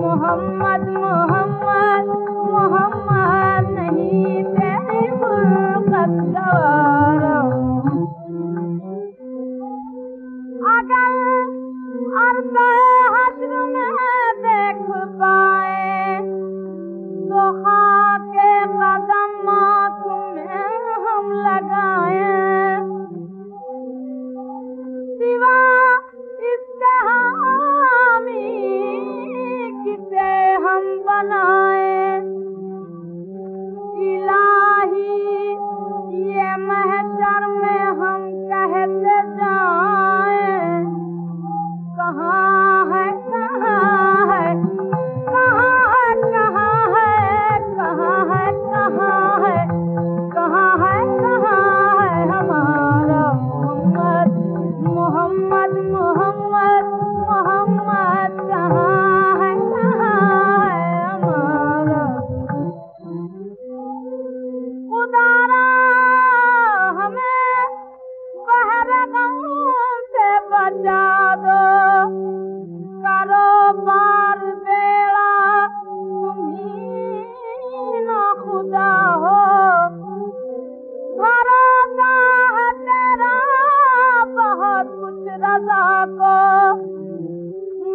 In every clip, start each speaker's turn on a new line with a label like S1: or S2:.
S1: मोहम्मद मोहम्मद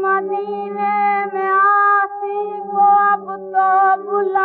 S1: मदीने में आसी ग पुतो बुल